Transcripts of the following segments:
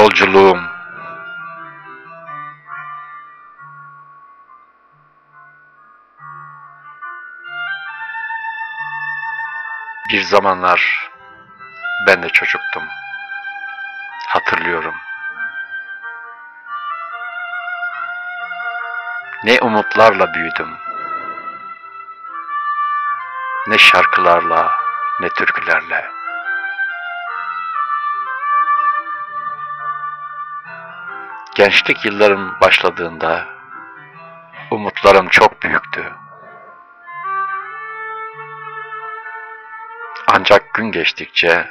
Yolculuğum Bir zamanlar ben de çocuktum. Hatırlıyorum. Ne umutlarla büyüdüm. Ne şarkılarla, ne türkülerle. Gençlik yıllarım başladığında umutlarım çok büyüktü. Ancak gün geçtikçe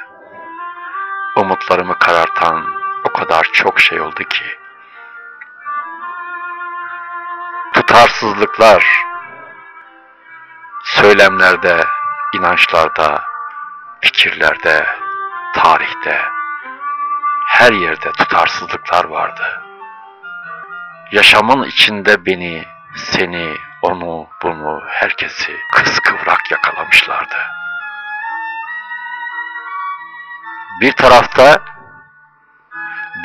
umutlarımı karartan o kadar çok şey oldu ki. Tutarsızlıklar, söylemlerde, inançlarda, fikirlerde, tarihte, her yerde tutarsızlıklar vardı. Yaşamın içinde beni, seni, onu, bunu, herkesi kıskıvrak yakalamışlardı. Bir tarafta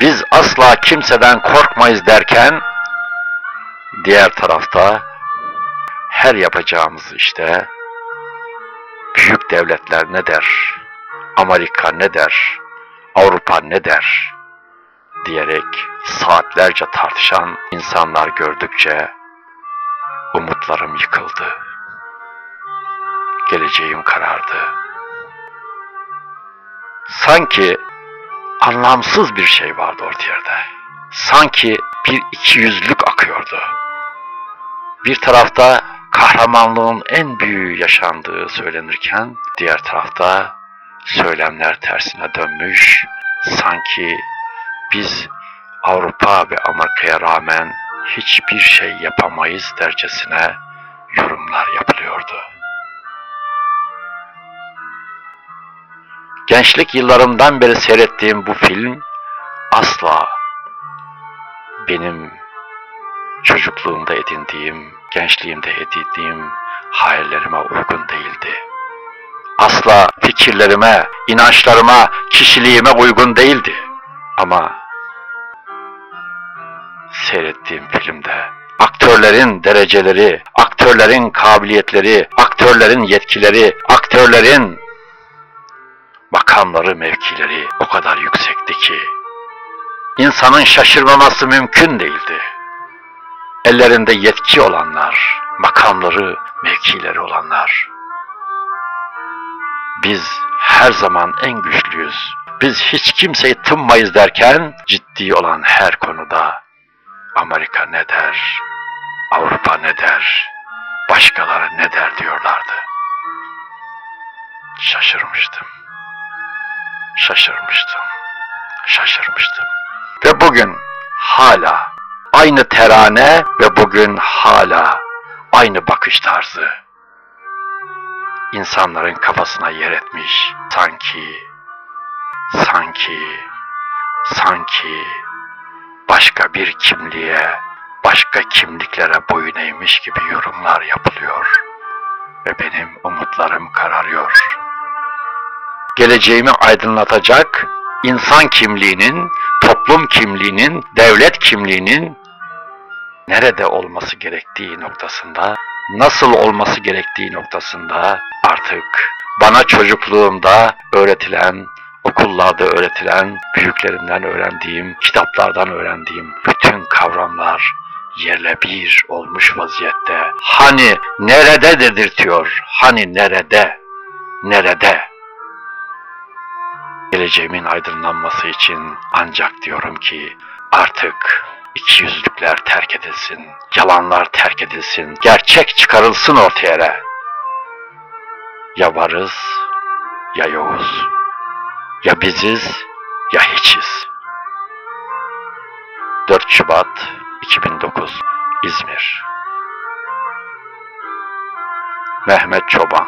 biz asla kimseden korkmayız derken diğer tarafta her yapacağımız işte büyük devletler ne der, Amerika ne der, Avrupa ne der diyerek saatlerce tartışan insanlar gördükçe umutlarım yıkıldı. Geleceğim karardı. Sanki anlamsız bir şey vardı ortaya. Sanki bir ikiyüzlülük akıyordu. Bir tarafta kahramanlığın en büyüğü yaşandığı söylenirken diğer tarafta söylemler tersine dönmüş. Sanki biz Avrupa ve Amerika'ya rağmen hiçbir şey yapamayız dercesine yorumlar yapılıyordu. Gençlik yıllarımdan beri seyrettiğim bu film asla benim çocukluğumda edindiğim, gençliğimde edindiğim hayallerime uygun değildi. Asla fikirlerime, inançlarıma, kişiliğime uygun değildi. Ama seyrettiğim filmde aktörlerin dereceleri, aktörlerin kabiliyetleri, aktörlerin yetkileri, aktörlerin makamları, mevkileri o kadar yüksekti ki insanın şaşırmaması mümkün değildi. Ellerinde yetki olanlar, makamları, mevkileri olanlar. Biz her zaman en güçlüyüz. Biz hiç kimseyi tınmayız derken ciddi olan her konuda Amerika ne der, Avrupa ne der, başkaları ne der diyorlardı. Şaşırmıştım. Şaşırmıştım. Şaşırmıştım. Ve bugün hala aynı terane ve bugün hala aynı bakış tarzı. İnsanların kafasına yer etmiş sanki, sanki, sanki başka bir kimliğe, başka kimliklere boyun eğmiş gibi yorumlar yapılıyor ve benim umutlarım kararıyor. Geleceğimi aydınlatacak insan kimliğinin, toplum kimliğinin, devlet kimliğinin nerede olması gerektiği noktasında, nasıl olması gerektiği noktasında artık bana çocukluğumda öğretilen, okullarda öğretilen, büyüklerimden öğrendiğim, kitaplardan öğrendiğim bütün kavramlar yerle bir olmuş vaziyette. Hani nerede dedirtiyor, hani nerede, nerede? Geleceğimin aydınlanması için ancak diyorum ki artık ikiyüzlülükler terk edilsin, yalanlar terk edilsin, gerçek çıkarılsın ortaya. Ya varız ya yokuz. Ya biziz ya hiçiz. 4 Şubat 2009 İzmir Mehmet Çoban